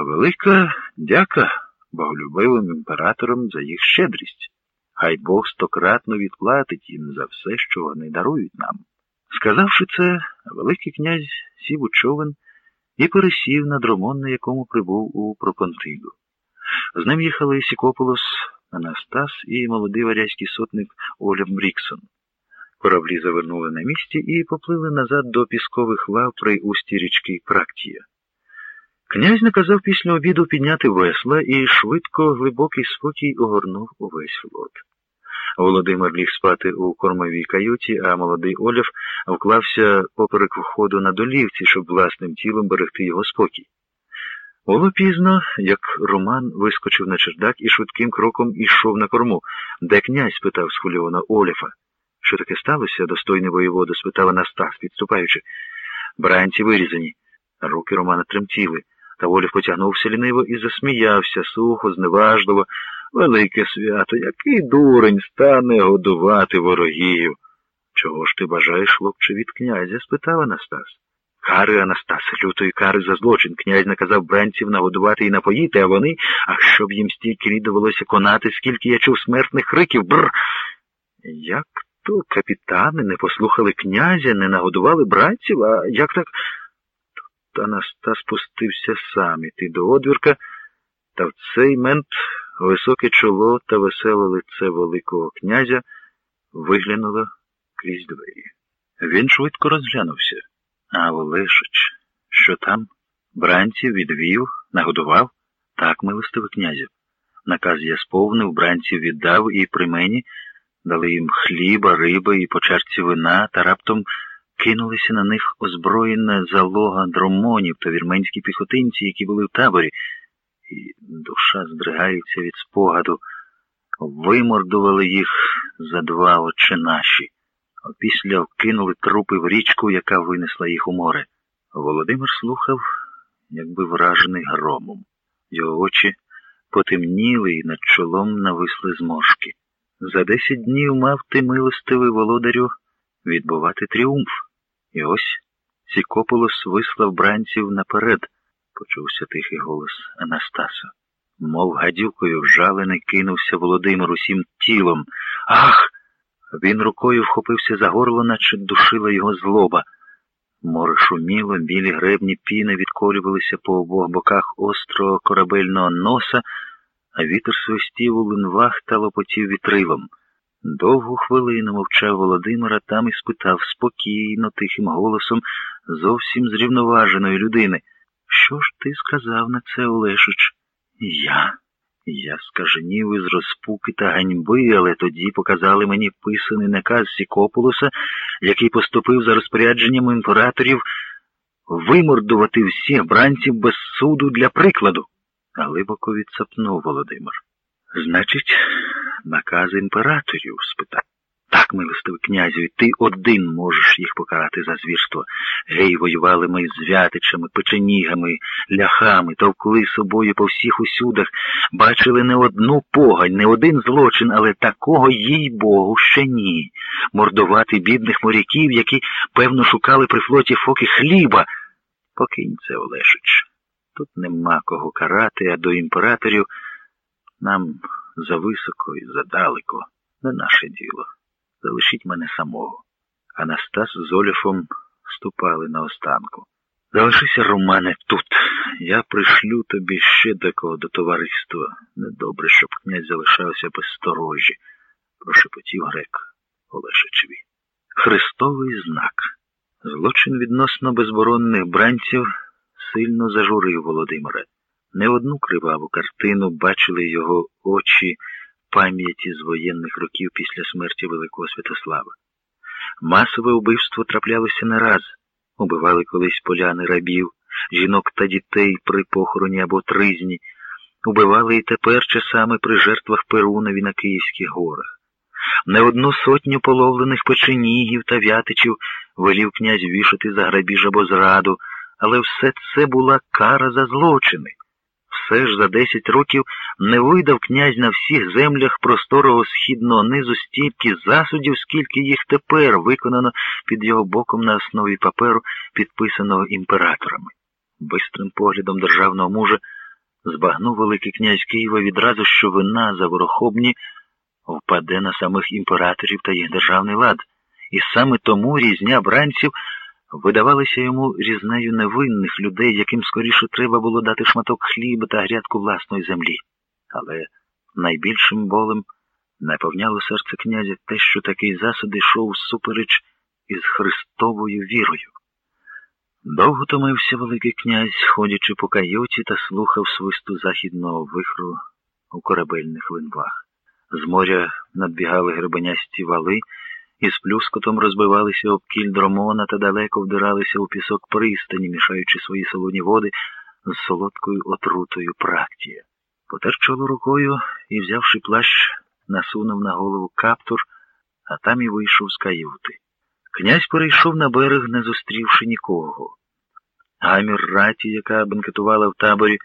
Велика дяка боголюбивим імператорам за їх щедрість. Хай Бог стократно відплатить їм за все, що вони дарують нам. Сказавши це, Великий князь сів у човен і пересів на дромон, на якому прибув у Пропонтиду. З ним їхали Сікополос, Анастас і молодий варязький сотник Оля Бріксон. Кораблі завернули на місці і поплили назад до піскових лав при усті річки Практія. Князь наказав після обіду підняти весла і швидко глибокий спокій огорнув увесь флот. Володимир ліг спати у кормовій каюті, а молодий Оляв вклався поперек входу на долівці, щоб власним тілом берегти його спокій. Було пізно, як Роман вискочив на чердак і швидким кроком ішов на корму. Де князь? спитав схвильовано Оляфа. Що таке сталося? достойний воєвода спитав Анастас, підступаючи. Бранці вирізані. Руки Романа тремтіли. Та Олів потягнувся ліниво і засміявся сухо, зневажливо. Велике свято, який дурень стане годувати ворогів. Чого ж ти бажаєш, хлопче, від князя? спитав Анастас. Кари, Анастас, лютої кари за злочин. Князь наказав бранців нагодувати і напоїти, а вони, а щоб їм стільки літ довелося конати, скільки я чув смертних криків. Бр. Як то капітани не послухали князя, не нагодували бранців, а як так? Анастас спустився сам іти до одвірка, та в цей мент високе чоло та веселе лице Великого князя виглянуло крізь двері. Він швидко розглянувся. А Олешич, що там? Бранців відвів, нагодував? Так, милостивий князю. Наказ я сповнив, бранців віддав і при мені дали їм хліба, риби і по чарці вина, та раптом кинулися на них озброєна залога дромонів та вірменські піхотинці, які були в таборі, і душа здригається від спогаду, вимордували їх за два очі наші. Опісля вкинули трупи в річку, яка винесла їх у море. Володимир слухав, якби вражений громом. Його очі потемніли і над чолом нависли зморшки. За десять днів мав ти, милостивий володарю, відбувати тріумф. І ось Сікополос вислав бранців наперед, почувся тихий голос Анастаса. Мов гадюкою вжалений кинувся Володимир усім тілом. Ах! Він рукою вхопився за горло, наче душила його злоба. Море шуміло, білі гребні піни відколювалися по обох боках острого корабельного носа, а вітер свистів у линвах та лопотів вітрилом. Довгу хвилину мовчав Володимира там і спитав спокійно, тихим голосом зовсім зрівноваженої людини. Що ж ти сказав на це, Олешич? Я? Я скаженів із розпуки та ганьби, але тоді показали мені писаний наказ Сікополоса, який поступив за розпорядженням імператорів вимордувати всіх бранців без суду для прикладу. Глибоко відсапнув Володимир. Значить, наказ імператорів спитав. Так, милостивий князю, і ти один можеш їх покарати за звірство. Гей, воювали ми з вятичами, печенігами, ляхами, товкли собою по всіх усюдах, бачили не одну погань, не один злочин, але такого, їй Богу, ще ні. Мордувати бідних моряків, які, певно, шукали при флоті фоки хліба. Покинь це, Олешич. Тут нема кого карати, а до імператорів нам зависоко і задалеко, не наше діло. Залишіть мене самого. Анастас з Оліфом ступали на останку. Залишися, Романе, тут. Я пришлю тобі ще декого до товариства. Недобре, щоб князь залишався без сторожі, прошепотів грек Олешичеві. Христовий знак. Злочин відносно безборонних бранців сильно зажурив Володимира. Не одну криваву картину бачили його очі пам'яті з воєнних років після смерті Великого Святослава. Масове вбивство траплялося не раз. Убивали колись поляни рабів, жінок та дітей при похороні або тризні, убивали і тепер часами при жертвах Перунові на Київських горах. Не одну сотню половлених печенігів та вятичів велів князь вішати за грабіж або зраду, але все це була кара за злочини. Все ж за десять років не видав князь на всіх землях просторого східного низу стільки засудів, скільки їх тепер виконано під його боком на основі паперу, підписаного імператорами. Бистрим поглядом державного мужа Збагнув Великий князь Києва відразу, що вина за ворохобні впаде на самих імператорів та їх державний лад, і саме тому різня бранців видавалися йому різнею невинних людей, яким скоріше треба було дати шматок хліба та грядку власної землі. Але найбільшим болем наповняло серце князя те, що такий засад йшов супереч із Христовою вірою. Довго томився Великий князь, ходячи по кайоті та слухав свисту західного вихру у корабельних линвах. З моря надбігали гребенясті вали і з плюскотом розбивалися об кіль дромона та далеко вдиралися у пісок пристані, мішаючи свої солоні води з солодкою отрутою практія. Потер чоло рукою і, взявши плащ, насунув на голову каптур, а там і вийшов з каюти. Князь перейшов на берег, не зустрівши нікого. Гамір раті, яка бенкетувала в таборі,